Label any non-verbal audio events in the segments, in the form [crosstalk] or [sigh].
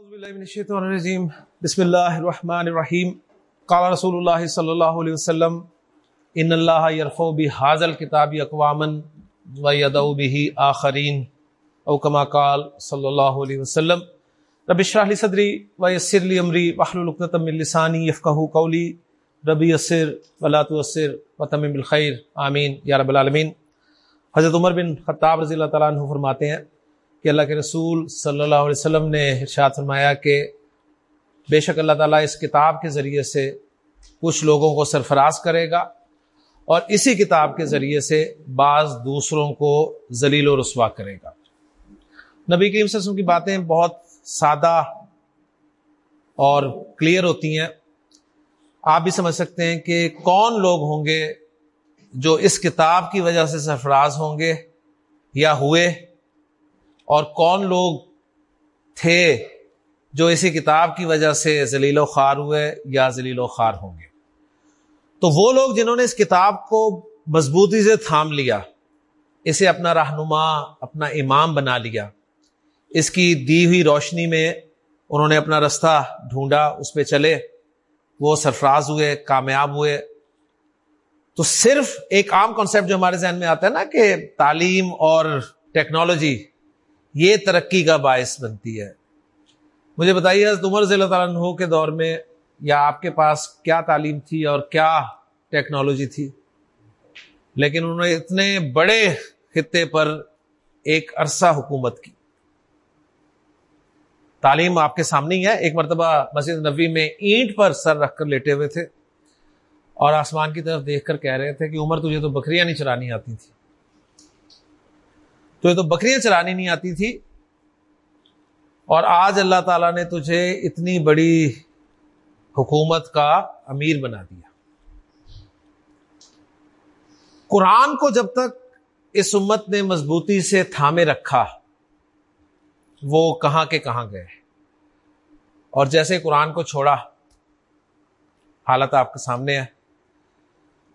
اعوذ باللہ من الشیطان الرجیم۔ بسم اللہ الرحمن الرحیم قال رسول اللہ صلی اللہ علیہ وسلم، ان اللہ یرفو بحاظ الکتاب اقوامن و به آخرین۔ او کما قال صلی اللہ علیہ وسلم، رب اشرح لی صدری و یسر لی امری واحلل عقدۃ من لسانی یفقهوا قولی۔ رب یسر ولا تؤثر وتمم بالخیر۔ آمین۔ یا رب العالمین۔ حضرت عمر بن خطاب رضی اللہ تعالیٰ عنہ فرماتے ہیں کہ اللہ کے رسول صلی اللہ علیہ وسلم نے ارشاد فرمایا کہ بے شک اللہ تعالیٰ اس کتاب کے ذریعے سے کچھ لوگوں کو سرفراز کرے گا اور اسی کتاب کے ذریعے سے بعض دوسروں کو ذلیل و رسوا کرے گا۔ نبی کریم صلی اللہ علیہ وسلم کی باتیں بہت سادہ اور کلیئر ہوتی ہیں۔ آپ بھی سمجھ سکتے ہیں کہ کون لوگ ہوں گے جو اس کتاب کی وجہ سے سرفراز ہوں گے یا ہوئے۔ اور کون لوگ تھے جو اسی کتاب کی وجہ سے ذلیل و خوار ہوئے یا ذلیل و خوار ہوں گے؟ تو وہ لوگ جنہوں نے اس کتاب کو مضبوطی سے تھام لیا، اسے اپنا رہنما، اپنا امام بنا لیا۔ اس کی دی ہوئی روشنی میں انہوں نے اپنا رستہ ڈھونڈا، اس پہ چلے۔ وہ سرفراز ہوئے، کامیاب ہوئے۔ تو صرف ایک عام کانسیپٹ جو ہمارے ذہن میں آتا ہے نا کہ تعلیم اور ٹیکنالوجی یہ ترقی کا باعث بنتی ہے۔ مجھے بتائیے، حضرت عمر ضلع تعالیٰ عنہ کے دور میں یا آپ کے پاس کیا تعلیم تھی اور کیا ٹیکنالوجی تھی؟ لیکن انہوں نے اتنے بڑے خطے پر ایک عرصہ حکومت کی۔ تعلیم آپ کے سامنے ہی ہے۔ ایک مرتبہ مسجد نبی میں اینٹ پر سر رکھ کر لیٹے ہوئے تھے اور آسمان کی طرف دیکھ کر کہہ رہے تھے کہ عمر، تجھے تو بکریاں نہیں چرانی آتی تھی تو یہ تو بکریاں چرانی نہیں آتی تھی۔ اور آج اللہ تعالیٰ نے تجھے اتنی بڑی حکومت کا امیر بنا دیا۔ قرآن کو جب تک اس امت نے مضبوطی سے تھامے رکھا، وہ کہاں کے کہاں گئے۔ اور جیسے قرآن کو چھوڑا، حالت آپ کے سامنے ہے۔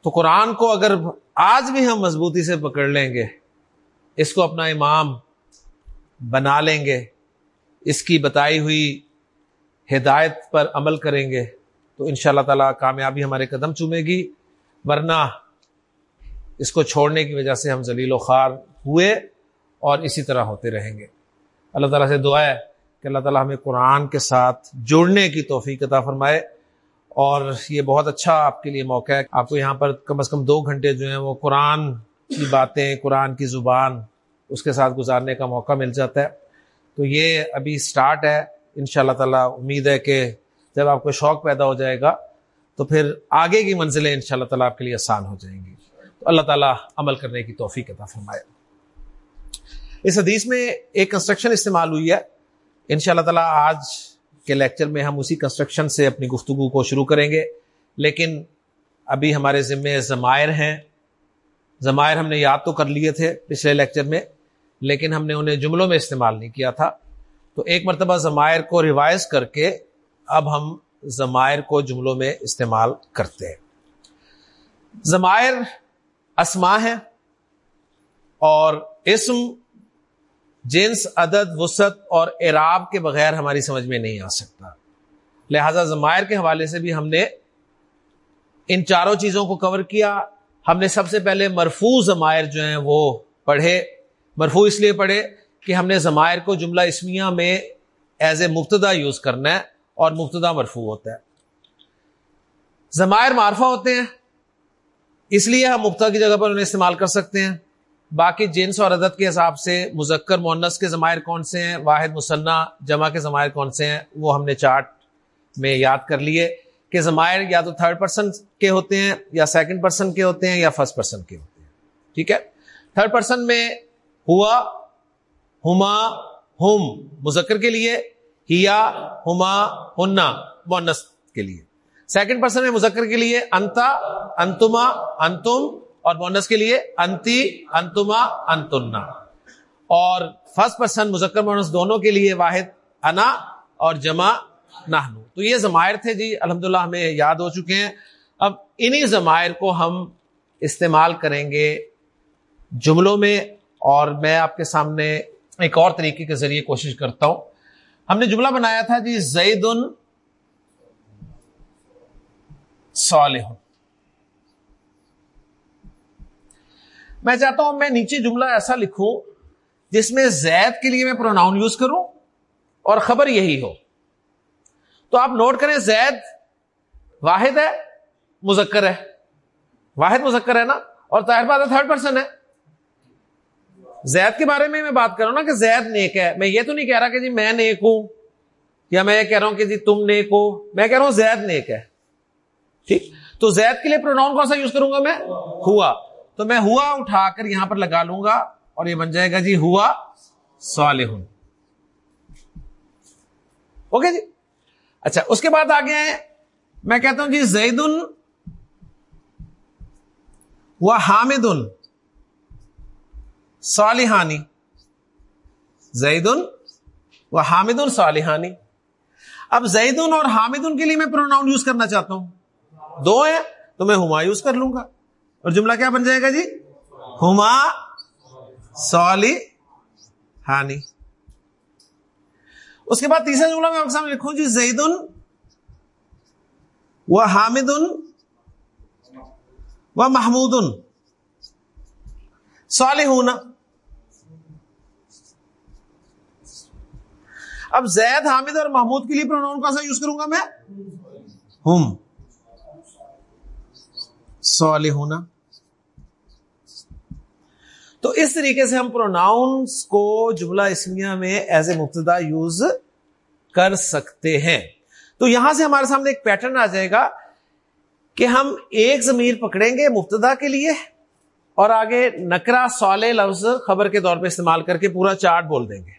تو قرآن کو اگر آج بھی ہم مضبوطی سے پکڑ لیں گے اس کو اپنا امام بنا لیں گے، اس کی بتائی ہوئی ہدایت پر عمل کریں گے، تو ان شاء اللہ تعالی کامیابی ہمارے قدم چومے گی۔ ورنہ اس کو چھوڑنے کی وجہ سے ہم ذلیل و خوار ہوئے اور اسی طرح ہوتے رہیں گے۔ اللہ تعالیٰ سے دعا ہے کہ اللہ تعالیٰ ہمیں قرآن کے ساتھ جڑنے کی توفیق عطا فرمائے۔ اور یہ بہت اچھا آپ کے لیے موقع ہے۔ آپ کو یہاں پر کم از کم دو گھنٹے جو ہیں وہ قرآن کی باتیں، قرآن کی زبان اس کے ساتھ گزارنے کا موقع مل جاتا ہے۔ تو یہ ابھی سٹارٹ ہے۔ ان شاء اللہ تعالیٰ امید ہے کہ جب آپ کو شوق پیدا ہو جائے گا تو پھر آگے کی منزلیں ان شاء اللہ تعالیٰ آپ کے لیے آسان ہو جائیں گی۔ تو اللہ تعالیٰ عمل کرنے کی توفیق عطا فرمائے۔ اس حدیث میں ایک کنسٹرکشن استعمال ہوئی ہے۔ ان شاء اللہ تعالیٰ آج کے لیکچر میں ہم اسی کنسٹرکشن سے اپنی گفتگو کو شروع کریں گے۔ لیکن ابھی ہمارے ذمے ضمائر ہیں۔ ضمائر ہم نے یاد تو کر لیے تھے پچھلے لیکچر میں، لیکن ہم نے انہیں جملوں میں استعمال نہیں کیا تھا۔ تو ایک مرتبہ ضمائر کو ریوائز کر کے اب ہم ضمائر کو جملوں میں استعمال کرتے ہیں۔ ضمائر اسما ہے اور اسم، جنس، عدد وسط اور اعراب کے بغیر ہماری سمجھ میں نہیں آ سکتا۔ لہذا ضمائر کے حوالے سے بھی ہم نے ان چاروں چیزوں کو کور کیا۔ ہم نے سب سے پہلے مرفوع ضمائر جو ہیں وہ پڑھے۔ مرفوع اس لیے پڑھے کہ ہم نے ضمائر کو جملہ اسمیہ میں ایز اے مبتدا یوز کرنا ہے اور مبتدا مرفوع ہوتا ہے۔ ضمائر معرفہ ہوتے ہیں۔ اس لیے ہم مبتدا کی جگہ پر انہیں استعمال کر سکتے ہیں۔ باقی جنس اور عدد کے حساب سے مذکر مونس کے ضمائر کون سے ہیں؟ واحد مسنہ جمع کے ضمائر کون سے ہیں؟ وہ ہم نے چارٹ میں یاد کر لیے۔ کہ ضمائر یا تو تھرڈ پرسن کے ہوتے ہیں یا سیکنڈ پرسن کے ہوتے ہیں یا فرسٹ پرسن کے ہوتے ہیں۔ ٹھیک ہے؟ تھرڈ پرسن میں ہوا، ہما، ہم، مذکر کے لیے، ہیا، ہما ہننا مونس کے لیے۔ سیکنڈ پرسن میں مذکر کے لیے انتا، انتما، انتم، اور بونس کے لیے انتی، انتما، انتنا۔ اور فرسٹ پرسن مذکر مونس دونوں کے لیے واحد، انا اور جمع نہنو تو یہ ضمائر تھے جی الحمد ہمیں یاد ہو چکے ہیں۔ اب انہی ضمائر کو ہم استعمال کریں گے جملوں میں اور میں آپ کے سامنے ایک اور طریقے کے ذریعے کوشش کرتا ہوں۔ ہم نے جملہ بنایا تھا جی زید صالح۔ میں چاہتا ہوں میں نیچے جملہ ایسا لکھوں جس میں زید کے لیے میں پروناؤن یوز کروں اور خبر یہی ہو۔ تو آپ نوٹ کریں زید واحد ہے، مذکر ہے۔ واحد مذکر ہے نا؟ اور طاہر بات تھرڈ پرسن ہے۔ زید کے بارے میں میں بات کر رہا ہوں نا کہ زید نیک ہے۔ میں یہ تو نہیں کہہ رہا کہ جی میں نیک ہوں، یا میں یہ کہہ رہا ہوں کہ جی تم نیک ہو۔ میں کہہ رہا ہوں زید نیک ہے۔ ٹھیک؟ تو زید کے لیے پروناؤن کون سا یوز کروں گا میں؟ ہوا۔ تو میں ہوا اٹھا کر یہاں پر لگا لوں گا اور یہ بن جائے گا جی ہوا صالح اوکے جی؟ اچھا اس کے بعد آگے آئے میں کہتا ہوں جی زید و حامد صالحانی۔ زید و حامد صالحانی۔ اب زید اور حامد کے لیے میں پروناؤن یوز کرنا چاہتا ہوں۔ دو ہیں، تو میں ہما یوز کر لوں گا۔ اور جملہ کیا بن جائے گا جی؟ ہما سولی ہانی اس کے بعد تیسرا جملہ میں آپ سامنے لکھوں جی زید و حامد و محمود صالح ہونا اب زید، حامد اور محمود کے لیے پروناؤن کا سا یوز کروں گا میں؟ ہم۔ صالح ہونا تو اس طریقے سے ہم پروناؤنس کو جملہ اسمیہ میں ایز اے مبتدا یوز کر سکتے ہیں۔ تو یہاں سے ہمارے سامنے ایک پیٹرن آ جائے گا کہ ہم ایک ضمیر پکڑیں گے مبتدا کے لیے اور آگے نکرا سولے لفظ خبر کے طور پہ استعمال کر کے پورا چارٹ بول دیں گے۔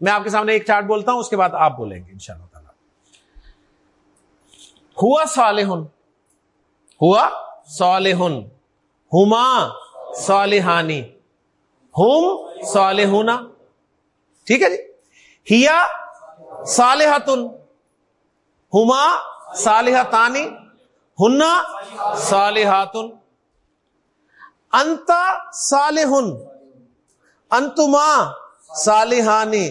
میں آپ کے سامنے ایک چارٹ بولتا ہوں، اس کے بعد آپ بولیں گے ان شاء اللہ تعالی۔ ہوا صالح ہوا صالح ہما صالحانی۔ ہوم صالحونا ٹھیک ہے جی؟ ہیا صالحتن۔ ہما صالحتانی۔ ہنا صالحاتن۔ انت صالحن انتما صالحانی۔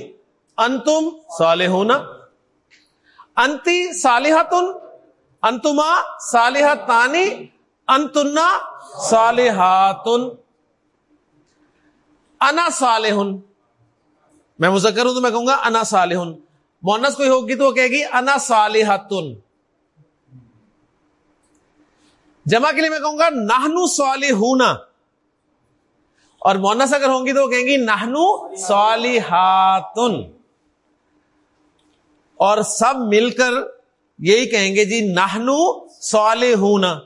انتم صالحونا انتی صالحتن۔ انتما صالحتانی۔ انتنا صالحاتن۔ انا صالح میں مذکر ہوں تو میں کہوں گا انا صالح مونس کوئی ہوگی تو وہ کہے گی انا صالحتن۔ جمع کے لیے میں کہوں گا نہنو صالحونا اور مونس اگر ہوں گی تو وہ کہیں گی نہنو صالحاتن۔ اور سب مل کر یہی کہیں گے جی نہنو صالحونا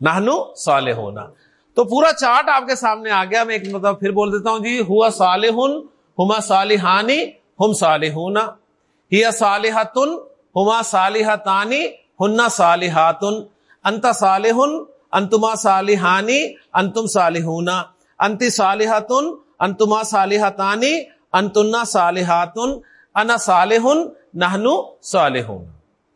نہنو صالحونا تو پورا چارٹ آپ کے سامنے آ گیا، میں ایک مطلب پھر بول دیتا ہوں جی ہوا صالح ہما صالحانی، ہم صالحون ہیا صالحتن، ہما صالحتانی ہن صالحاتن۔ انت صالح انتما صالحانی، انتم صالحون انت صالحتن، انتما صالحتانی، انتنا صالحاتن۔ انا صالح نہنو صالحون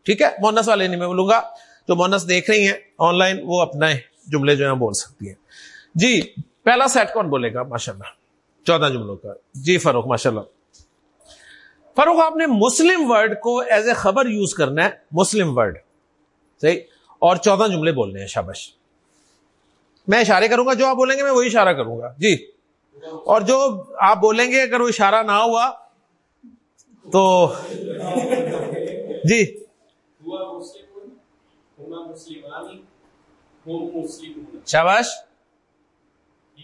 ٹھیک ہے؟ مونس والے نہیں، میں بولوں گا، جو مونس دیکھ رہی ہیں آن لائن وہ اپنا جملے جو ہیں بول سکتی ہیں۔ جی پہلا سیٹ کون بولے گا؟ ماشاء اللہ چودہ جملوں کا۔ جی فروخ ماشاء اللہ فروخ آپ نے مسلم ورڈ کو ایز اے خبر یوز کرنا ہے، مسلم ورڈ صحیح؟ اور چودہ جملے بولنے ہیں، شابش۔ میں اشارے کروں گا، جو آپ بولیں گے، میں وہی اشارہ کروں گا۔ جی۔ اور جو آپ بولیں گے، اگر وہ اشارہ نہ ہوا، تو جی۔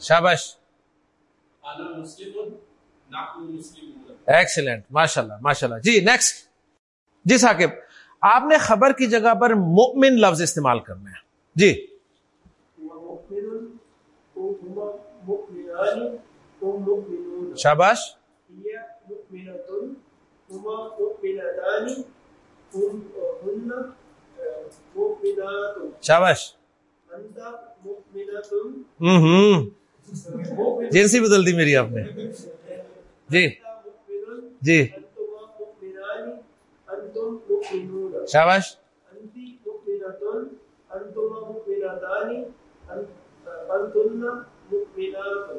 شابش ایکسلنٹ ماشاء اللہ ماشاء اللہ جی نیکسٹ جی ثاقب آپ نے خبر کی جگہ پر مؤمن لفظ استعمال کرنا ہے۔ جی۔ شاباش۔ شاباش۔ ہوں ہوں۔ جی، جنسی بدل دی میری آپ نے۔ جی۔ جی۔ شاباش۔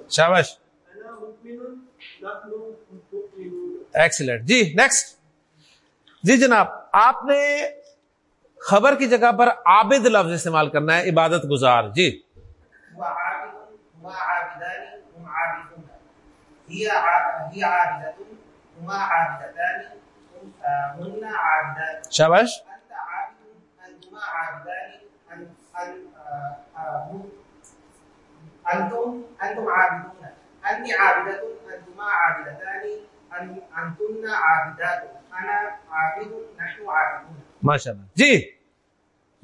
شاباش۔ ایکسلنٹ جی نیکسٹ جی جناب، آپ نے خبر کی جگہ پر عابد لفظ استعمال کرنا ہے عبادت گزار۔ جی۔ شاباش؟ عابدون عابدة عابدتان عابدات عابد نحن عابدون ماشاء اللہ جی۔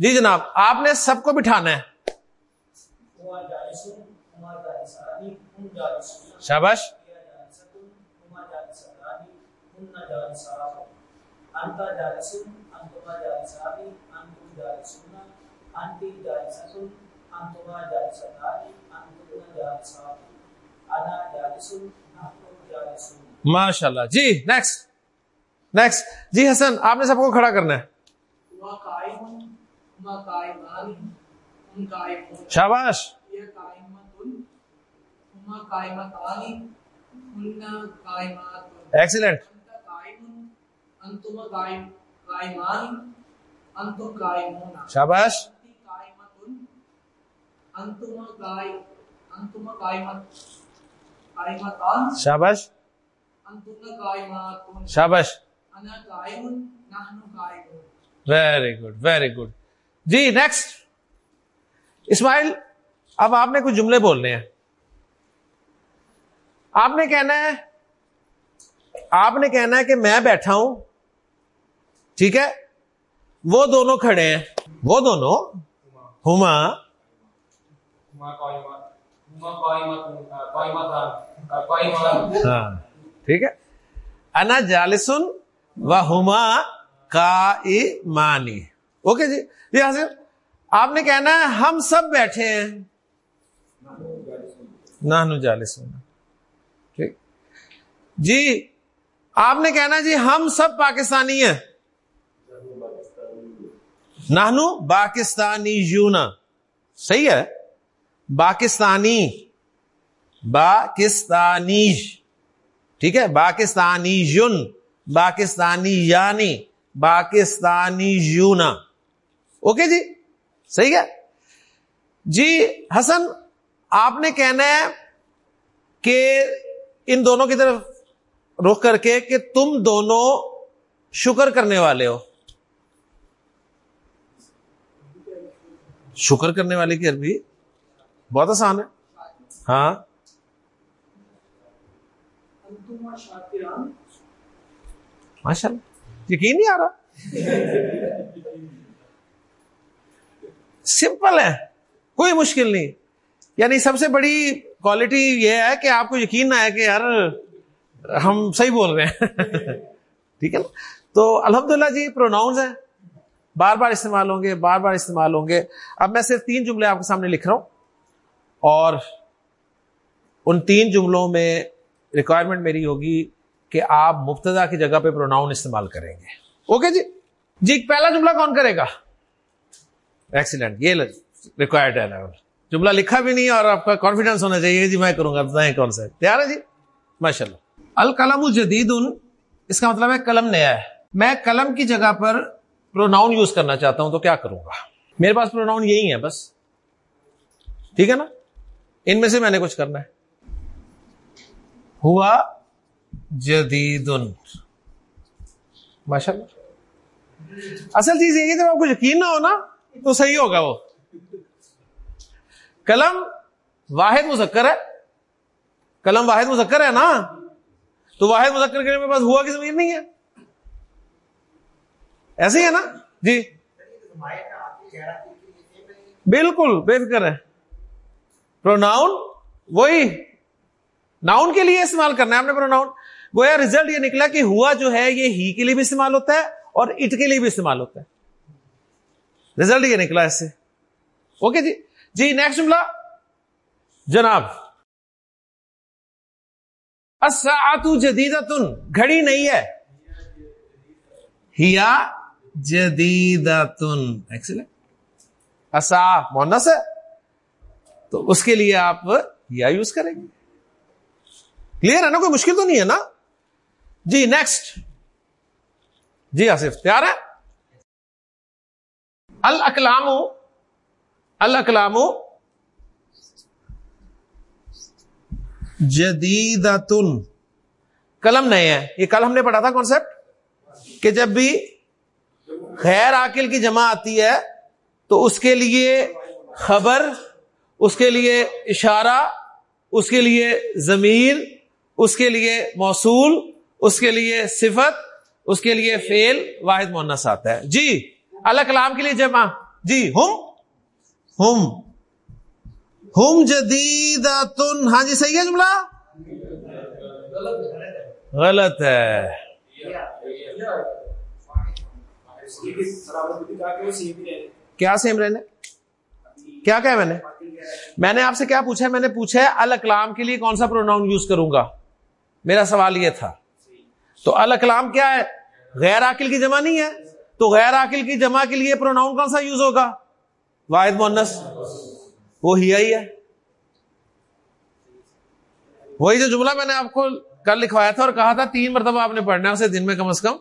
جی جناب، آپ نے سب کو بٹھانا ہے۔ هو ماشاء اللہ جی نیکسٹ نیکسٹ جی حسن، آپ نے سب کو کھڑا کرنا ہے۔ شاباش! ایکسیلنٹ شاباش! شاباش! شاباش! ویری گڈ ویری گڈ جی نیکسٹ اسماعیل، اب آپ نے کچھ جملے بولنے ہیں۔ آپ نے کہنا ہے، آپ نے کہنا ہے کہ میں بیٹھا ہوں۔ ٹھیک ہے؟ وہ دونوں کھڑے ہیں۔ وہ دونوں؟ ہما۔ ہاں ٹھیک ہے۔ انا جالسن و ہما کا مانی اوکے جی جی حاضر آپ نے کہنا ہے ہم سب بیٹھے ہیں نہ جالسن ٹھیک جی آپ نے کہنا جی ہم سب پاکستانی ہیں نہنو پاکستانی یونا صحیح ہے پاکستانی پاکستانی ٹھیک ہے پاکستانی یون پاکستانی یعنی پاکستانی یونا اوکے جی؟ صحیح ہے؟ جی حسن، آپ نے کہنا ہے کہ ان دونوں کی طرف رخ کر کے کہ تم دونوں شکر کرنے والے ہو۔ شکر کرنے والے کی عربی؟ بہت آسان ہے۔ ہاں۔ ماشاء اللہ یقین نہیں آ رہا؟ سمپل ہے، کوئی مشکل نہیں۔ یعنی سب سے بڑی کوالٹی یہ ہے کہ آپ کو یقین نہ ہے کہ یار ہم صحیح بول رہے ہیں۔ [laughs] ٹھیک ہے نا؟ تو الحمدللہ جی پروناؤنز ہیں۔ بار بار استعمال ہوں گے، بار بار استعمال ہوں گے۔ اب میں صرف تین جملے آپ کے سامنے لکھ رہا ہوں۔ اور ان تین جملوں میں ریکوائرمنٹ میری ہوگی کہ آپ مبتدا کی جگہ پہ پروناؤن استعمال کریں گے۔ اوکے جی؟ جی پہلا جملہ کون کرے گا؟ ایکسیلنٹ یہ ریکوائرڈ ہے لیول جملہ لکھا بھی نہیں اور آپ کا کانفیڈینس ہونا چاہیے جی میں کروں گا بتائیں کون سا تیار ہے جی؟ ماشاء اللہ القلم جدید اس کا مطلب ہے قلم نیا ہے. میں قلم کی جگہ پر پروناؤن یوز کرنا چاہتا ہوں تو کیا کروں گا؟ میرے پاس پروناؤن یہی ہے بس. ٹھیک ہے نا؟ ان میں سے میں نے کچھ کرنا ہے. ہوا جدید ماشاء اللہ اصل چیز یہ ہے جب آپ کو یقین نہ ہو نا تو صحیح ہوگا وہ۔ قلم واحد مذکر ہے۔ قلم واحد مذکر ہے نا؟ تو واحد مذکر کے میرے پاس ہوا کی زمین نہیں ہے۔ ایسے ہی ہے نا؟ جی۔ بالکل، بے فکر ہے۔ پروناؤن، وہی۔ ناؤن کے لیے استعمال کرنا ہے آپ نے پروناؤن۔ گویا ریزلٹ یہ نکلا کہ ہوا جو ہے، یہ ہی کے لیے بھی استعمال ہوتا ہے اور اٹ کے لیے بھی استعمال ہوتا ہے۔ ریزلٹ یہ نکلا اس سے۔ اوکے جی۔ جی نیکسٹ جملہ۔ جناب۔ جدید گھڑی نہیں ہے۔ ہیا جدید ایکسلنٹ اصا مونس ہے۔ تو اس کے لیے آپ یا یوز کریں گے۔ کلیئر ہے نا؟ کوئی مشکل تو نہیں ہے نا؟ جی نیکسٹ جی آصف، تیار ہے الکلام الکلام جدید قلم نئے ہیں یہ کل ہم نے پڑھا تھا کانسپٹ کہ جب بھی غیر عاقل کی جمع آتی ہے تو اس کے لیے خبر اس کے لیے اشارہ اس کے لیے ضمیر اس کے لیے موصول اس کے لیے صفت اس کے لیے فیل واحد مونس آتا ہے۔ جی۔ اللہ کلام کے لیے جمع۔ جی ہم۔ ہم۔ ہم جدید ہاں جی صحیح ہے جملہ؟ غلط ہے۔ کیا سیم رہنے؟ کیا کہ میں نے؟ میں نے آپ سے کیا پوچھا ہے؟ میں نے پوچھا ہے الکلام کے لیے کون سا پروناؤن یوز کروں گا؟ میرا سوال یہ تھا۔ تو الکلام کیا ہے؟ غیر عاقل کی جمع نہیں ہے۔ تو غیر عاقل کی جمع کے لیے پروناؤن کون سا یوز ہوگا؟ واحد مونس وہ ہی ہے۔ وہی جو جملہ میں نے آپ کو کل لکھوایا تھا اور کہا تھا، تین مرتبہ آپ نے پڑھنا ہے اسے دن میں کم از کم۔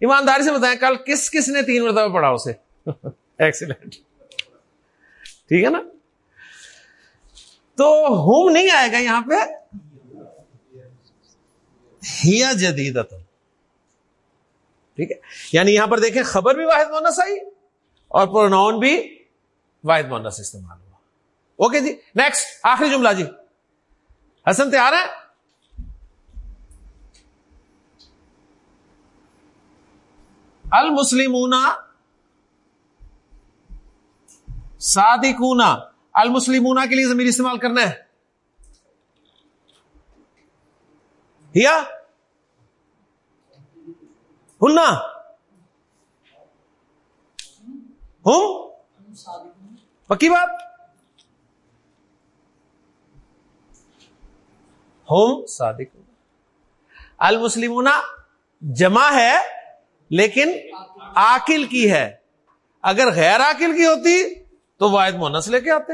ایمانداری سے بتائیں، کل کس کس نے تین مرتبہ پڑھا اسے؟ [laughs] ایکسیلنٹ ٹھیک ہے نا؟ تو ہوم نہیں آئے گا یہاں پہ۔ ہیا جدید ٹھیک ہے؟ یعنی یہاں پر دیکھیں خبر بھی واحد مونس آئی اور پروناؤن بھی واحد مونس استعمال ہوا۔ اوکے جی نیکسٹ آخری جملہ جی۔ حسن تیار ہے المسلمون صادقون، المسلمون کے لیے زمین استعمال کرنا ہے۔ ہننا ہوں؟ پکی بات؟ ہوم صادق المسلمون جمع ہے لیکن آکل کی ہے۔ اگر غیر آکل کی ہوتی تو واحد مونس لے کے آتے۔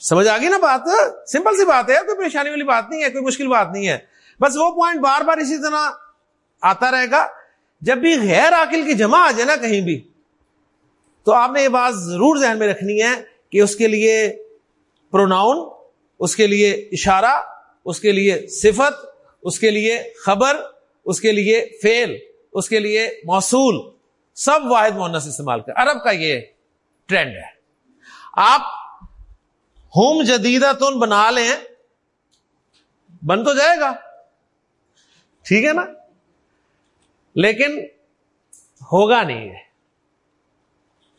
سمجھ آ گئی نا بات؟ سمپل سی بات ہے، کوئی پریشانی والی بات نہیں ہے، کوئی مشکل بات نہیں ہے۔ بس وہ پوائنٹ بار بار اسی طرح آتا رہے گا۔ جب بھی غیر عاقل کی جمع آ جائے نا کہیں بھی، تو آپ نے یہ بات ضرور ذہن میں رکھنی ہے کہ اس کے لیے پروناؤن اس کے لیے اشارہ، اس کے لیے صفت، اس کے لیے خبر، اس کے لیے فیل اس کے لیے موصول، سب واحد مونس استعمال کر۔ عرب کا یہ ٹرینڈ ہے۔ آپ ہوم جدیدہ تن بنا لیں، بن تو جائے گا۔ ٹھیک ہے نا؟ لیکن ہوگا نہیں ہے۔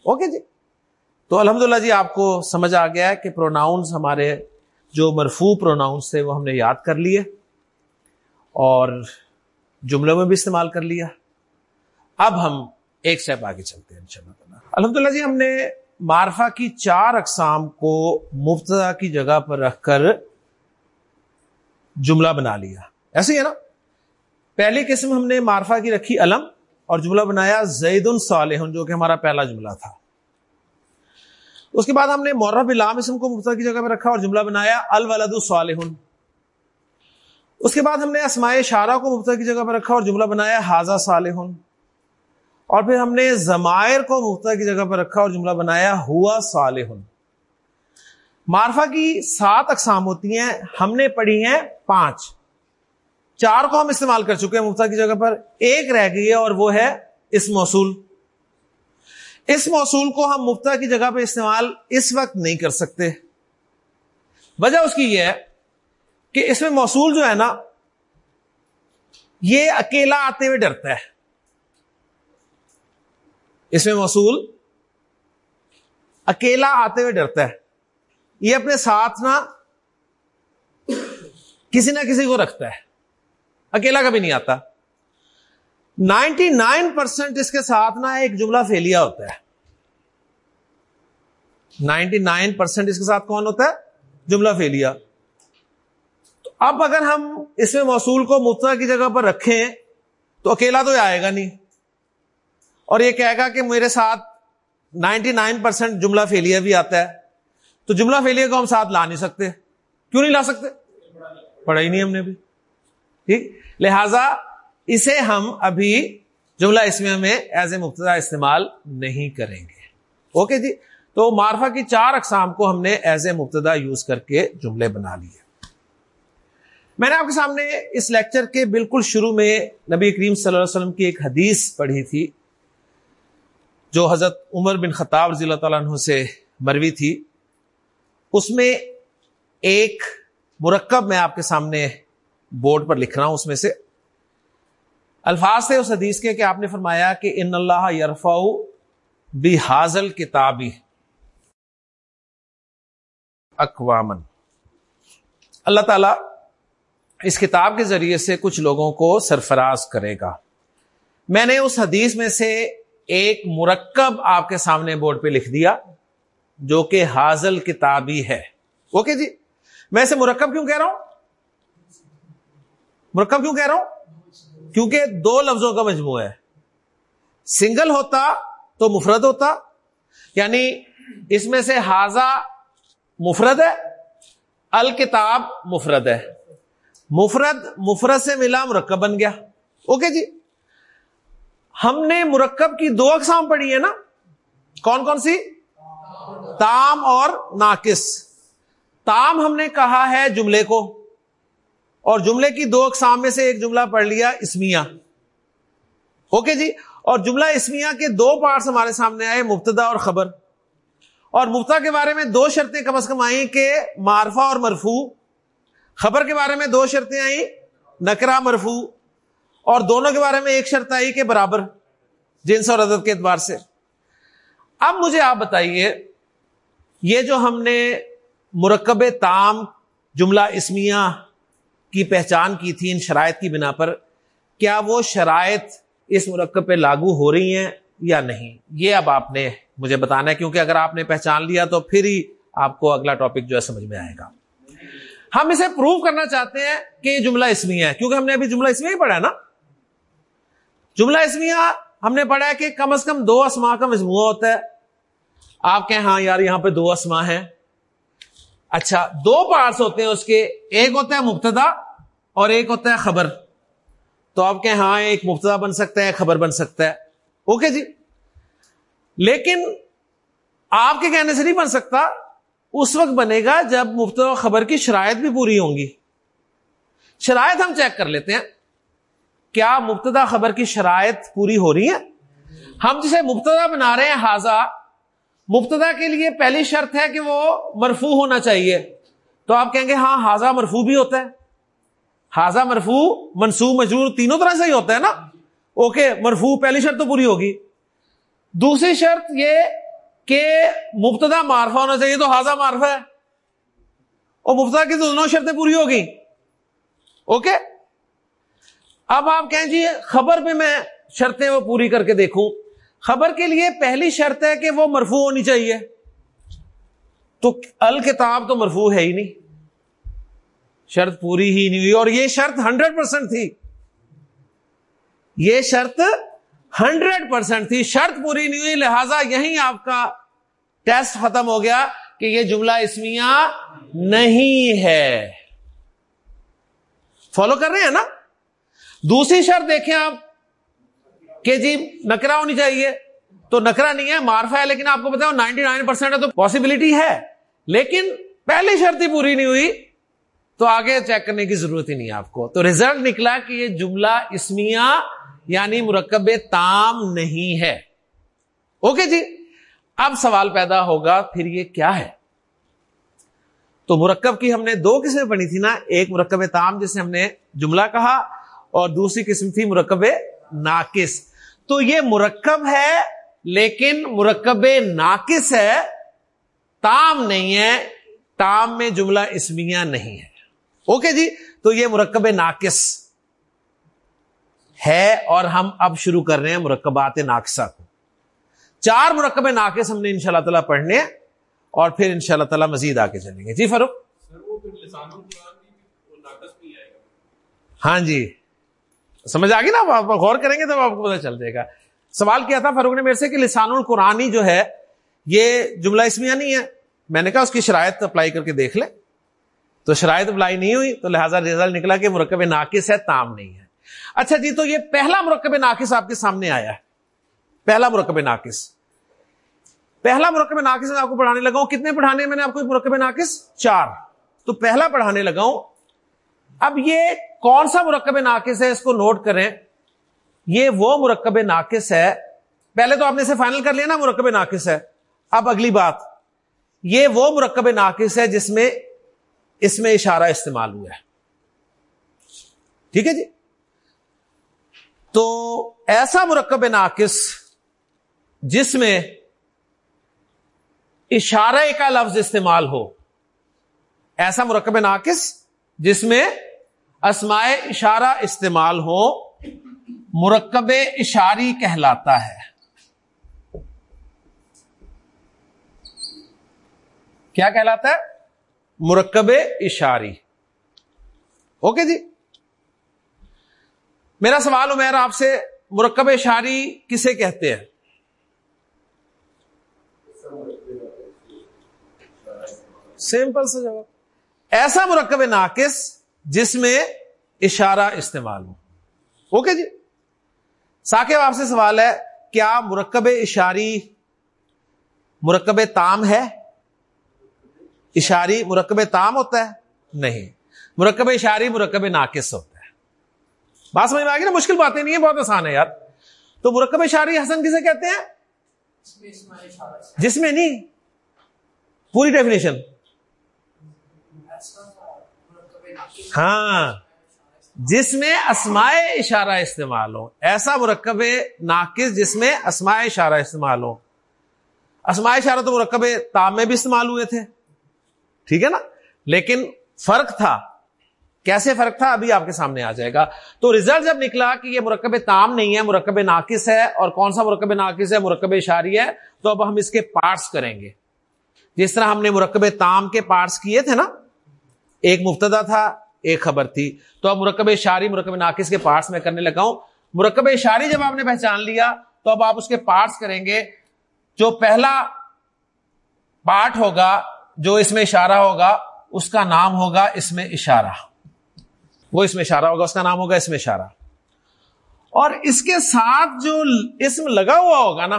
اوکے جی۔ تو الحمدللہ جی آپ کو سمجھ آ گیا ہے کہ پروناؤنس ہمارے جو مرفو پروناؤنس تھے وہ ہم نے یاد کر لیے اور جملوں میں بھی استعمال کر لیا۔ اب ہم ایک سیپ آگے چلتے ہیں، انشاءاللہ الحمد للہ جی ہم نے معرفہ کی چار اقسام کو مبتدا کی جگہ پر رکھ کر جملہ بنا لیا۔ ایسے ہی ہے نا؟ پہلی قسم ہم نے معرفہ کی رکھی علم اور جملہ بنایا زید الصالح جو کہ ہمارا پہلا جملہ تھا۔ اس کے بعد ہم نے مورب علام اسم کو مبتدا کی جگہ پہ رکھا اور جملہ بنایا الولد الصالح اس کے بعد ہم نے اسماء شارہ کو مبتدا کی جگہ پہ رکھا اور جملہ بنایا حاضہ صالح اور پھر ہم نے زمائر کو مبتدا کی جگہ پہ رکھا اور جملہ بنایا ہوا صالح معرفہ کی سات اقسام ہوتی ہیں، ہم نے پڑھی ہیں پانچ۔ چار کو ہم استعمال کر چکے ہیں مفتا کی جگہ پر۔ ایک رہ گئی ہے اور وہ ہے اس موصول۔ اس موصول کو ہم مفتا کی جگہ پہ استعمال اس وقت نہیں کر سکتے۔ وجہ اس کی یہ ہے کہ اس میں موصول جو ہے نا، یہ اکیلا آتے ہوئے ڈرتا ہے۔ اس میں موصول اکیلا آتے ہوئے ڈرتا ہے۔ یہ اپنے ساتھ نا کسی نہ کسی کو رکھتا ہے۔ اکیلا کبھی نہیں آتا۔ نائنٹی نائن پرسینٹ اس کے ساتھ نا ایک جملہ فیلیا ہوتا ہے۔ نائنٹی نائن پرسینٹ اس کے ساتھ کون ہوتا ہے؟ جملہ فیلیا تو اب اگر ہم اس میں موصول کو مبتدا کی جگہ پر رکھیں، تو اکیلا تو یہ آئے گا نہیں۔ اور یہ کہے گا کہ میرے ساتھ نائنٹی نائن پرسینٹ جملہ فیلیا بھی آتا ہے۔ تو جملہ فیلیا کو ہم ساتھ لا نہیں سکتے۔ کیوں نہیں لا سکتے؟ پڑھا ہی نہیں ہم نے بھی ٹھیک؟ لہذا اسے ہم ابھی جملہ اسمیہ میں ایز اے مبتدا استعمال نہیں کریں گے۔ اوکے جی؟ تو مارفا کی چار اقسام کو ہم نے ایز اے مبتدا یوز کر کے جملے بنا لیے۔ میں نے آپ کے سامنے اس لیکچر کے بالکل شروع میں نبی کریم صلی اللہ علیہ وسلم کی ایک حدیث پڑھی تھی، جو حضرت عمر بن خطاب رضی اللہ تعالیٰ عنہ سے مروی تھی۔ اس میں ایک مرکب میں آپ کے سامنے بورڈ پر لکھ رہا ہوں اس میں سے۔ الفاظ تھے اس حدیث کے کہ آپ نے فرمایا کہ ان اللہ یرفا بھی حاضل کتابی اقوامن اللہ تعالی اس کتاب کے ذریعے سے کچھ لوگوں کو سرفراز کرے گا۔ میں نے اس حدیث میں سے ایک مرکب آپ کے سامنے بورڈ پہ لکھ دیا جو کہ حاضل کتابی ہے۔ اوکے جی میں اسے مرکب کیوں کہہ رہا ہوں؟ مرکب کیوں کہہ رہا ہوں؟ کیونکہ دو لفظوں کا مجموعہ ہے۔ سنگل ہوتا تو مفرد ہوتا یعنی اس میں سے حاضہ مفرد ہے، الکتاب مفرد ہے۔ مفرد مفرد سے ملا مرکب بن گیا۔ اوکے جی؟ ہم نے مرکب کی دو اقسام پڑھی ہے نا۔ کون کون سی؟ تام اور ناقص۔ تام ہم نے کہا ہے جملے کو۔ اور جملے کی دو اقسام میں سے ایک جملہ پڑھ لیا اسمیا اوکے جی؟ اور جملہ اسمیا کے دو پارٹس ہمارے سامنے آئے، مبتدا اور خبر۔ اور مفتا کے بارے میں دو شرطیں کم از کم آئیں کہ معرفہ اور مرفو خبر کے بارے میں دو شرطیں آئیں نکرا مرفو اور دونوں کے بارے میں ایک شرط آئی کہ برابر، جنس اور عدد کے اعتبار سے۔ اب مجھے آپ بتائیے، یہ جو ہم نے مرکب تام، جملہ اسمیہ کی پہچان کی تھی ان شرائط کی بنا پر، کیا وہ شرائط اس مرکب پہ لاگو ہو رہی ہیں یا نہیں؟ یہ اب آپ نے مجھے بتانا ہے، کیونکہ اگر آپ نے پہچان لیا تو پھر ہی آپ کو اگلا ٹاپک جو ہے سمجھ میں آئے گا۔ ہم اسے پروو کرنا چاہتے ہیں کہ یہ جملہ اسمیہ ہے، کیونکہ ہم نے ابھی جملہ اسمیہ ہی پڑھا ہے نا۔ جملہ اسمیہ ہم نے پڑھا ہے کہ کم از کم دو اسما کا مجموعہ ہوتا ہے۔ آپ کہیں ہاں یار یہاں پہ دو اسما ہیں۔ اچھا دو پارٹس ہوتے ہیں اس کے، ایک ہوتا ہے مبتدا اور ایک ہوتا ہے خبر۔ تو آپ کہیں ہاں ایک مبتدا بن سکتا ہے خبر بن سکتا ہے۔ اوکے جی؟ لیکن آپ کے کہنے سے نہیں بن سکتا، اس وقت بنے گا جب مبتدا خبر کی شرائط بھی پوری ہوں گی۔ شرائط ہم چیک کر لیتے ہیں۔ کیا مبتدا خبر کی شرائط پوری ہو رہی ہے ہم جسے مبتدا بنا رہے ہیں حاضہ مبتدا کے لیے پہلی شرط ہے کہ وہ مرفو ہونا چاہیے۔ تو آپ کہیں گے ہاں حاضہ مرفو بھی ہوتا ہے۔ حاضہ مرفو منصوب مجرور تینوں طرح سے ہی ہوتا ہے نا۔ اوکے مرفو پہلی شرط تو پوری ہوگی۔ دوسری شرط یہ کہ مبتدا معرفہ ہونا چاہیے تو حاضہ معرفہ ہے۔ اور مبتدا کی دونوں شرطیں پوری ہوگی۔ اوکے؟ اب آپ کہیں جی خبر پہ میں شرطیں وہ پوری کر کے دیکھوں۔ خبر کے لیے پہلی شرط ہے کہ وہ مرفو ہونی چاہیے۔ تو الکتاب تو مرفو ہے ہی نہیں۔ شرط پوری ہی نہیں ہوئی اور یہ شرط ہنڈریڈ پرسینٹ تھی۔ یہ شرط ہنڈریڈ پرسینٹ تھی۔ شرط پوری نہیں ہوئی، لہذا یہی آپ کا ٹیسٹ ختم ہو گیا کہ یہ جملہ اسمیا نہیں ہے۔ فالو کر رہے ہیں نا؟ دوسری شرط دیکھیں آپ۔ کہ جی نکرا ہونی چاہیے۔ تو نکرا نہیں ہے مارفا ہے، لیکن آپ کو بتاؤ نائنٹی نائن پرسینٹ ہے تو پاسبلٹی ہے۔ لیکن پہلی شرط ہی پوری نہیں ہوئی، تو آگے چیک کرنے کی ضرورت ہی نہیں آپ کو۔ تو ریزلٹ نکلا کہ یہ جملہ اسمیا یعنی مرکب تام نہیں ہے۔ اوکے جی اب سوال پیدا ہوگا، پھر یہ کیا ہے؟ تو مرکب کی ہم نے دو قسمیں پڑھی تھی نا، ایک مرکب تام جسے ہم نے جملہ کہا اور دوسری قسم تھی مرکب ناقص۔ تو یہ مرکب ہے لیکن مرکب ناقص ہے تام نہیں ہے تام میں جملہ اسمیہ نہیں ہے۔ اوکے جی؟ تو یہ مرکب ناقص ہے اور ہم اب شروع کر رہے ہیں مرکبات ناقصہ کو۔ چار مرکب ناقص ہم نے ان شاء اللہ تعالیٰ پڑھنے اور پھر ان شاء اللہ تعالیٰ مزید آگے چلیں گے۔ جی فاروق؟ ہاں جی۔ سمجھ آ گئی نا؟ آپ غور کریں گے تو آپ کو پتا چل جائے گا۔ سوال کیا تھا فاروق نے میرے سے کہ لسان القرآنی جو ہے، یہ جملہ اسمیہ نہیں ہے؟ میں نے کہا اس کی شرائط اپلائی کر کے دیکھ لیں۔ تو شرائط اپلائی نہیں ہوئی، تو لہٰذا رزلٹ نکلا کہ مرکب ناقص ہے، تام نہیں ہے۔ اچھا جی تو یہ پہلا مرکب ناقص آپ کے سامنے آیا ہے۔ پہلا مرکب ناقص۔ پہلا مرکب ناقص میں آپ کو پڑھانے لگا ہوں۔ کتنے پڑھانے میں نے آپ کو مرکب ناقص، چار۔ تو پہلا پڑھانے لگا ہوں اب یہ کون سا مرکب ناقص ہے اس کو نوٹ کریں؟ یہ وہ مرکب ناقص ہے۔ پہلے تو آپ نے اسے فائنل کر لیا نا، مرکب ناقص ہے۔ اب اگلی بات۔ یہ وہ مرکب ناقص ہے جس میں اس میں اشارہ استعمال ہوا ہے۔ ٹھیک ہے جی؟ تو ایسا مرکب ناقص جس میں اشارہ کا لفظ استعمال ہو، ایسا مرکب ناقص جس میں اسمائے اشارہ استعمال ہو، مرکب اشاری کہلاتا ہے۔ کیا کہلاتا ہے؟ مرکب اشاری۔ اوکے جی۔ میرا سوال عمیر، آپ سے مرکب اشاری کسے کہتے ہیں؟ سمپل سے جواب۔ ایسا مرکب ناقص جس میں اشارہ استعمال ہو۔ اوکے جی؟ ساکب آپ سے سوال ہے کیا مرکب اشاری مرکب تام ہے؟ اشاری مرکب تام ہوتا ہے؟ نہیں۔ مرکب اشاری مرکب ناقص ہوتا ہے۔ بات سمجھ میں آ گئی نا؟ مشکل باتیں نہیں ہے بہت آسان ہے یار۔ تو مرکب اشاری حسن کسے کہتے ہیں؟ جس میں نہیں۔ پوری ڈیفینیشن ہاں جس میں اسمائے اشارہ استعمال ہو ایسا مرکب ناقص جس میں اسماء اشارہ استعمال ہو اسماء اشارہ تو مرکب تام میں بھی استعمال ہوئے تھے۔ ٹھیک ہے نا؟ لیکن فرق تھا۔ کیسے فرق تھا؟ ابھی آپ کے سامنے آ جائے گا۔ تو ریزلٹ جب نکلا کہ یہ مرکب تام نہیں ہے، مرکب ناقص ہے اور کون سا مرکب ناقص ہے؟ مرکب اشاری ہے۔ تو اب ہم اس کے پارٹس کریں گے۔ جس طرح ہم نے مرکب تام کے پارٹس کیے تھے نا، ایک مفتدا تھا ایک خبر تھی۔ تو اب مرکب اشاری مرکب ناقص کے پارٹس میں کرنے لگا ہوں۔ مرکب اشاری جب آپ نے پہچان لیا، تو اب آپ اس کے پارٹس کریں گے۔ جو پہلا پارٹ ہوگا، جو اس میں اشارہ ہوگا، اس کا نام ہوگا اس میں اشارہ۔ وہ اس میں اشارہ ہوگا، اس کا نام ہوگا اس میں اشارہ۔ اور اس کے ساتھ جو اسم لگا ہوا ہوگا نا،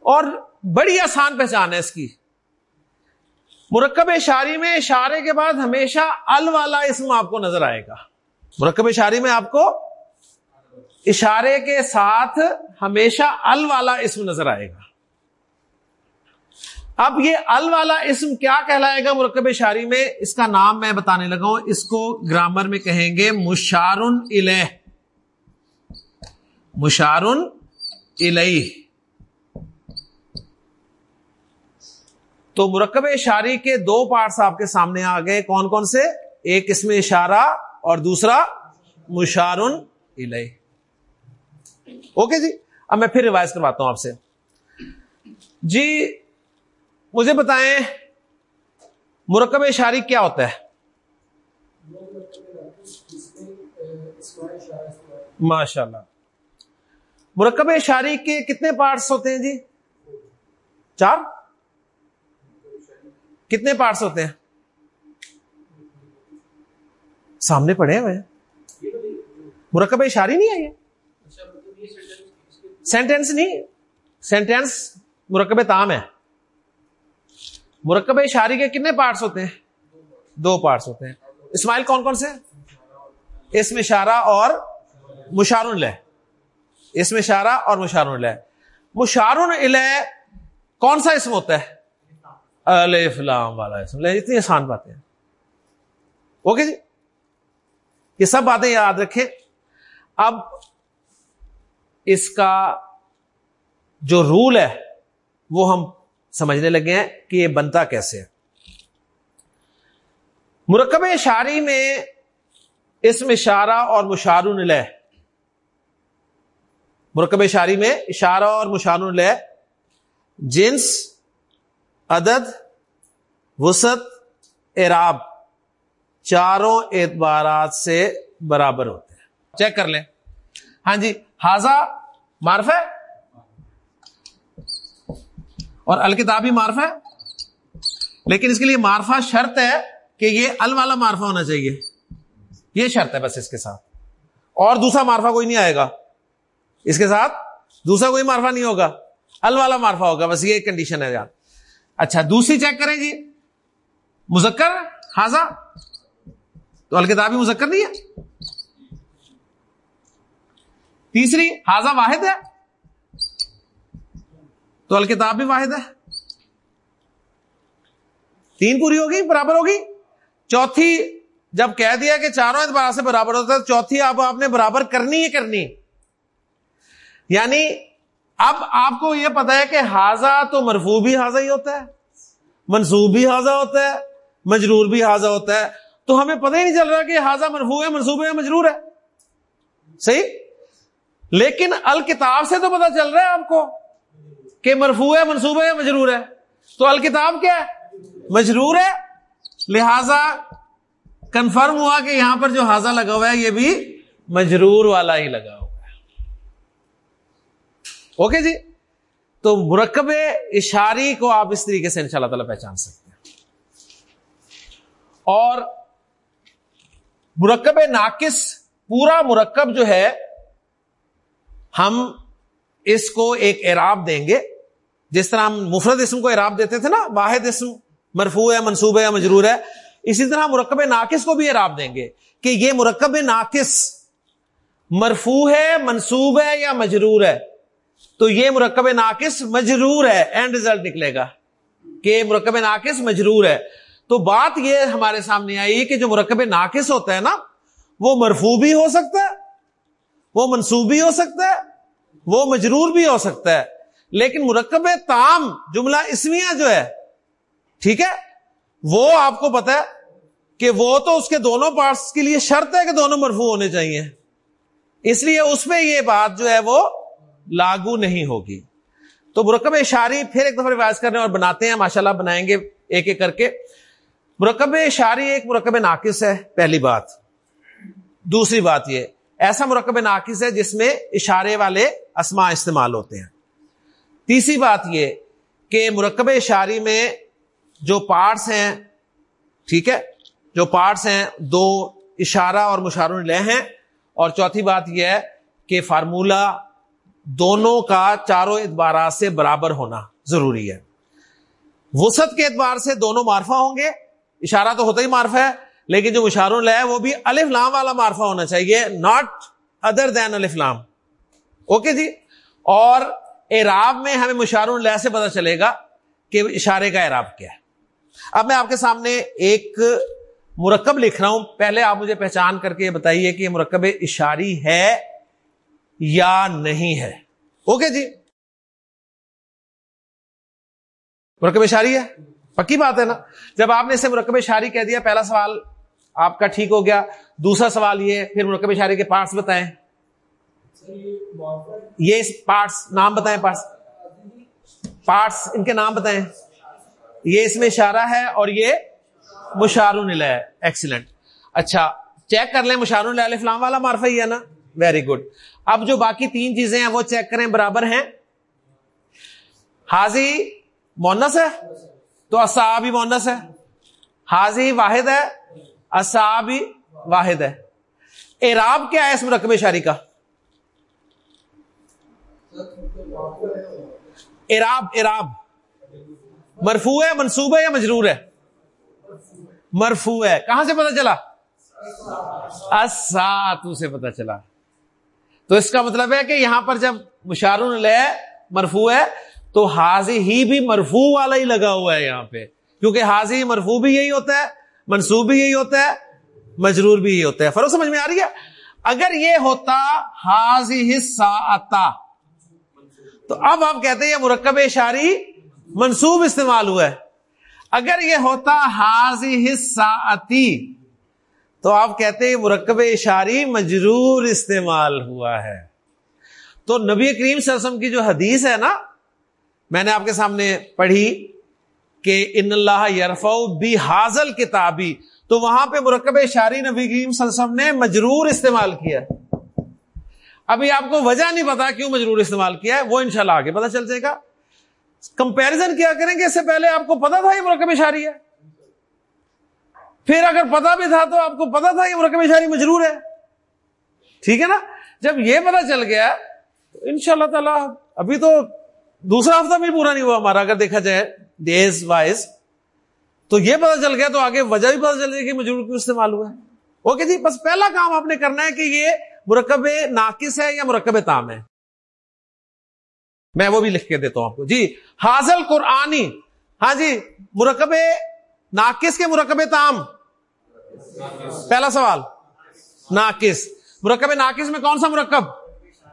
اور بڑی آسان پہچان ہے اس کی۔ مرکب اشاری میں اشارے کے بعد ہمیشہ ال والا اسم آپ کو نظر آئے گا۔ مرکب اشاری میں آپ کو اشارے کے ساتھ ہمیشہ ال والا اسم نظر آئے گا۔ اب یہ ال والا اسم کیا کہلائے گا مرکب اشاری میں؟ اس کا نام میں بتانے لگا ہوں۔ اس کو گرامر میں کہیں گے مشارن الہ مشارن الہ تو مرکب اشاری کے دو پارٹس آپ کے سامنے آ گئے کون کون سے؟ ایک اس میں اشارہ اور دوسرا مشارن الہ اوکے جی؟ اب میں پھر ریوائز کرواتا ہوں آپ سے۔ جی مجھے بتائیں مرکب اشاری کیا ہوتا ہے؟ ماشاء اللہ مرکب اشاری کے کتنے پارٹس ہوتے ہیں جی؟ چار؟ کتنے پارٹس ہوتے ہیں؟ سامنے پڑے ہوئے مرکب اشاری نہیں ہے یہ؟ سینٹینس نہیں۔ سینٹینس مرکب تام ہے۔ مرکب اشاری کے کتنے پارٹس ہوتے ہیں؟ دو پارٹس ہوتے ہیں۔ اسماعیل کون کون سے؟ اس میں اشارہ اور مشار اس میں اشارہ اور مشار مشارن الہ کون سا اسم ہوتا ہے؟ فلام والا اسم اتنی آسان باتیں اوکے جی؟ یہ سب باتیں یاد رکھیں۔ اب اس کا جو رول ہے، وہ ہم سمجھنے لگے ہیں کہ یہ بنتا کیسے ہے۔ مرکب اشاری میں اسم اشارہ اور مشارون لہ مرکب اشاری میں اشارہ اور مشارون لہ جنس عدد، وسط، اعراب، چاروں اعتبارات سے برابر ہوتے ہیں۔ چیک کر لیں۔ ہاں جی ہاضا معرف ہے؟ اور الکتابی معرف ہے؟ لیکن اس کے لیے معرفہ شرط ہے کہ یہ ال والا معرفہ ہونا چاہیے۔ یہ شرط ہے بس اس کے ساتھ۔ اور دوسرا معرفہ کوئی نہیں آئے گا۔ اس کے ساتھ دوسرا کوئی معرفہ نہیں ہوگا۔ ال والا معرفہ ہوگا، بس یہ کنڈیشن ہے یار اچھا دوسری چیک کریں جی۔ مذکر حاضا تو الکتابی مذکر نہیں ہے۔ تیسری حاضا واحد ہے۔ تو الکتاب بھی واحد ہے۔ تین پوری ہوگی، برابر ہوگی۔ چوتھی، جب کہہ دیا کہ چاروں اعتبار سے برابر ہوتا ہے چوتھی اب آپ نے برابر کرنی ہی کرنی یعنی اب آپ کو یہ پتا ہے کہ حاضہ تو مرفو بھی حاضہ ہی ہوتا ہے، منصوب بھی حاضہ ہوتا ہے، مجرور بھی حاضہ ہوتا ہے۔ تو ہمیں پتہ ہی نہیں چل رہا کہ حاضہ مرفو ہے، منصوب ہے مجرور ہے۔ صحیح؟ لیکن الکتاب سے تو پتا چل رہا ہے آپ کو کہ مرفو ہے، منصوب ہے مجرور ہے۔ تو الکتاب کیا ہے؟ مجرور ہے۔ لہذا کنفرم ہوا کہ یہاں پر جو حاضہ لگا ہوا ہے، یہ بھی مجرور والا ہی لگا۔ ہوا اوکے جی؟ تو مرکب اشاری کو آپ اس طریقے سے ان شاء اللہ تعالی پہچان سکتے ہیں۔ اور مرکب ناقص، پورا مرکب جو ہے، ہم اس کو ایک اعراب دیں گے۔ جس طرح ہم مفرد اسم کو اعراب دیتے تھے نا، واحد اسم مرفوع ہے، منصوب ہے یا مجرور ہے، اسی طرح مرکب ناقص کو بھی اعراب دیں گے کہ یہ مرکب ناقص مرفو ہے، منصوب ہے یا مجرور ہے۔ تو یہ مرکب ناقص مجرور ہے. اینڈ ریزلٹ نکلے گا. کہ مرکب ناقص مجرور ہے. تو بات یہ ہمارے سامنے آئی کہ جو مرکب ناقص ہوتا ہے نا، وہ مرفو بھی ہو سکتا ہے، وہ منصوب بھی ہو سکتا ہے، وہ مجرور بھی ہو سکتا ہے. لیکن مرکب تام، جملہ اسمیہ جو ہے، ٹھیک ہے؟ وہ آپ کو پتا ہے کہ وہ تو اس کے دونوں پارٹس کے لیے شرط ہے کہ دونوں مرفو ہونے چاہیے. اس لیے اس میں یہ بات جو ہے وہ لاگو نہیں ہوگی۔ تو مرکب اشاری پھر ایک دفعہ ریوائز کرنے اور بناتے ہیں، ماشاءاللہ بنائیں گے ایک ایک کر کے۔ مرکب اشاری ایک مرکب ناقص ہے، پہلی بات۔ دوسری بات یہ، ایسا مرکب ناقص ہے جس میں اشارے والے اسما استعمال ہوتے ہیں۔ تیسری بات یہ کہ مرکب اشاری میں جو پارٹس ہیں، ٹھیک ہے، جو پارٹس ہیں، دو اشارہ اور مشار لہ ہیں۔ اور چوتھی بات یہ ہے کہ فارمولا دونوں کا چاروں اعتبارات سے برابر ہونا ضروری ہے۔ وسط کے اعتبار سے دونوں معرفہ ہوں گے۔ اشارہ تو ہوتا ہی معرفہ ہے، لیکن جو مشار ہے وہ بھی الف لام والا معرفہ ہونا چاہیے ناٹ ادر دین الف لام۔ اوکے جی؟ اور اعراب میں ہمیں مشار اللہ سے پتا چلے گا کہ اشارے کا اعراب کیا ہے۔ اب میں آپ کے سامنے ایک مرکب لکھ رہا ہوں۔ پہلے آپ مجھے پہچان کر کے یہ بتائیے کہ یہ مرکب اشاری ہے یا نہیں ہے۔ اوکے جی۔ مرکب اشاری ہے۔ پکی بات ہے نا۔ جب آپ نے اسے مرکب اشاری کہہ دیا، پہلا سوال آپ کا ٹھیک ہو گیا۔ دوسرا سوال یہ، پھر مرکب اشاری کے پارٹس بتائیں۔ یہ پارٹس، نام بتائیں پارٹس۔ پارٹس، ان کے نام بتائیں۔ یہ اس میں اشارہ ہے اور یہ مشارون ہے۔ ایکسیلنٹ اچھا چیک کر لیں، مشارون فلام والا مارفا ہی ہے نا۔ ویری گڈ اب جو باقی تین چیزیں ہیں وہ چیک کریں، برابر ہیں؟ حاضی مونس ہے؟ تو اصابی مونس ہے۔ حاضی واحد ہے اصابی واحد ہے۔ اعراب کیا ہے اس مرکب شاری کا؟ اراب اراب مرفو ہے، منصوب ہے یا مجرور ہے؟ مرفو ہے۔ کہاں سے پتا چلا؟ اساتو سے پتا چلا۔ تو اس کا مطلب ہے کہ یہاں پر جب مشار مرفو ہے، تو حاضی ہی بھی مرفو والا ہی لگا ہوا ہے یہاں پہ۔ کیونکہ حاضی مرفو بھی یہی ہوتا ہے، منصوب بھی یہی ہوتا ہے، مجرور بھی یہی ہوتا ہے۔ فروغ سمجھ میں آ رہی ہے؟ اگر یہ ہوتا، حاضی حصہ آتا تو اب آپ کہتے ہیں یہ مرکب اشاری منصوب استعمال ہوا ہے۔ اگر یہ ہوتا، حاضی حصہ تو آپ کہتے ہیں مرکب اشاری مجرور استعمال ہوا ہے۔ تو نبی کریم صلی اللہ علیہ وسلم کی جو حدیث ہے نا، میں نے آپ کے سامنے پڑھی کہ ان اللہ یرف بھی حاضل کتابی۔ تو وہاں پہ مرکب اشاری نبی کریم صلی اللہ علیہ وسلم نے مجرور استعمال کیا۔ ابھی آپ کو وجہ نہیں پتا کیوں مجرور استعمال کیا ہے، وہ انشاءاللہ آگے پتا چل جائے گا۔ کمپیرزن کیا کریں گے، اس سے پہلے آپ کو پتا تھا یہ مرکب اشاری ہے۔ پھر اگر پتا بھی تھا تو آپ کو پتا تھا یہ مرکب اشاری مجرور ہے۔ ٹھیک ہے نا؟ جب یہ پتا چل گیا تو ان شاء اللہ تعالی ابھی تو دوسرا ہفتہ بھی پورا نہیں ہوا ہمارا، اگر دیکھا جائے ڈیز وائز تو یہ پتا چل گیا تو آگے وجہ بھی پتا چل گئی کہ مجرور کیوں استعمال ہوا ہے۔ اوکے جی بس پہلا کام آپ نے کرنا ہے کہ یہ مرکب ناقص ہے یا مرکب تام ہے؟ میں وہ بھی لکھ کے دیتا ہوں آپ کو۔ جی حاضل قرآنی۔ ہاں جی مرکب ناقص کے مرکب تام۔ پہلا سوال، ناقص۔ مرکب ناقص میں کون سا مرکب؟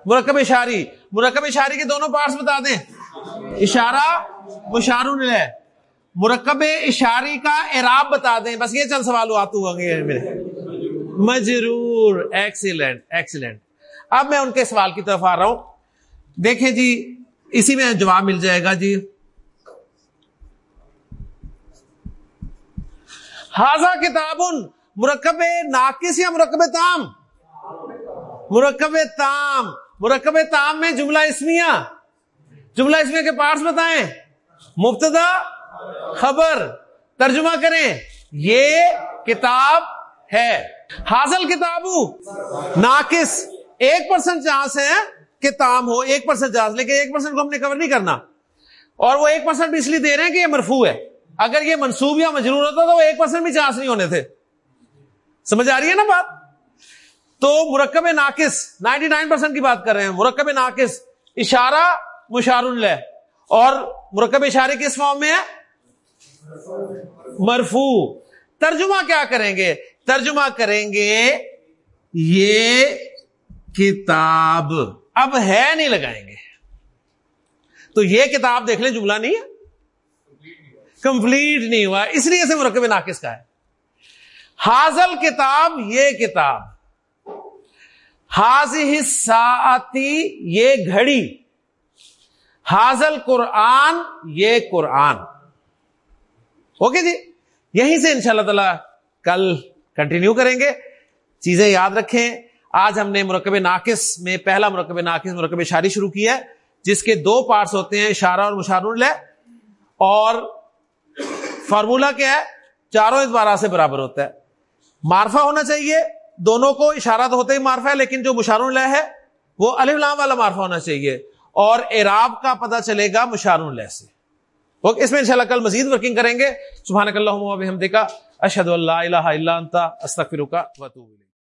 مرکب اشاری۔ مرکب اشاری کے دونوں پارٹس بتا دیں۔ اشارہ مشار ہے۔ مرکب اشاری کا اعراب بتا دیں۔ بس یہ چند سوال آتے گے میرے۔ مجرور۔ ایکسیلنٹ ایکسیلنٹ اب میں ان کے سوال کی طرف آ رہا ہوں۔ دیکھیں جی اسی میں جواب مل جائے گا جی۔ حاضہ کتاب مرکب ناقص یا مرکب تام؟ مرکب تام مرکب تام میں جملہ اسمیہ جملہ اسمیہ کے پارٹس بتائیں۔ مبتدا خبر، ترجمہ کریں۔ یہ کتاب ہے۔ حاصل کتابو ناقص، ایک پرسنٹ چانس ہے کہ تام ہو، ایک پرسنٹ چانس، لیکن ایک پرسنٹ کو ہم نے کور نہیں کرنا۔ اور وہ ایک پرسنٹ بھی اس لیے دے رہے ہیں کہ یہ مرفو ہے۔ اگر یہ منصوب یا مجرور ہوتا تو وہ ایک پرسنٹ بھی چانس نہیں ہونے تھے۔ سمجھ آ رہی ہے نا بات؟ تو مرکب ناقص نائنٹی نائن پرسینٹ کی بات کر رہے ہیں۔ مرکب ناقص، اشارہ مشار اللہ۔ اور مرکب اشارے کس فارم میں ہے مرفو ترجمہ کیا کریں گے؟ ترجمہ کریں گے، یہ کتاب۔ اب ہے نہیں لگائیں گے۔ تو یہ کتاب دیکھ لیں، جملہ نہیں ہے۔ کمپلیٹ نہیں ہوا، اس لیے سے مرکب ناقص کا ہے۔ حاضل کتاب، یہ کتاب۔ حاضی ساعتی، یہ گھڑی۔ حاضل قرآن، یہ قرآن۔ اوکے جی؟ یہیں سے ان شاء اللہ تعالی کل کنٹینیو کریں گے۔ چیزیں یاد رکھیں۔ آج ہم نے مرکب ناقص میں، پہلا مرکب ناقص، مرکب شاری شروع کیا ہے، جس کے دو پارٹس ہوتے ہیں اشارہ اور مشار اور فارمولا کیا ہے؟ چاروں اعتبار سے برابر ہوتا ہے۔ مارفا ہونا چاہیے، دونوں کو اشارہ تو ہوتے ہی مارفا ہے، لیکن جو مشار اللہ ہے، وہ علی لام والا مارفا ہونا چاہیے۔ اور اعراب کا پتہ چلے گا مشار اللہ سے۔ اس میں انشاءاللہ کل مزید ورکنگ کریں گے۔ سبحان اللہ ہم دیکھا اشد اللہ الہ الا انت، استغفرک و اتوب الیک۔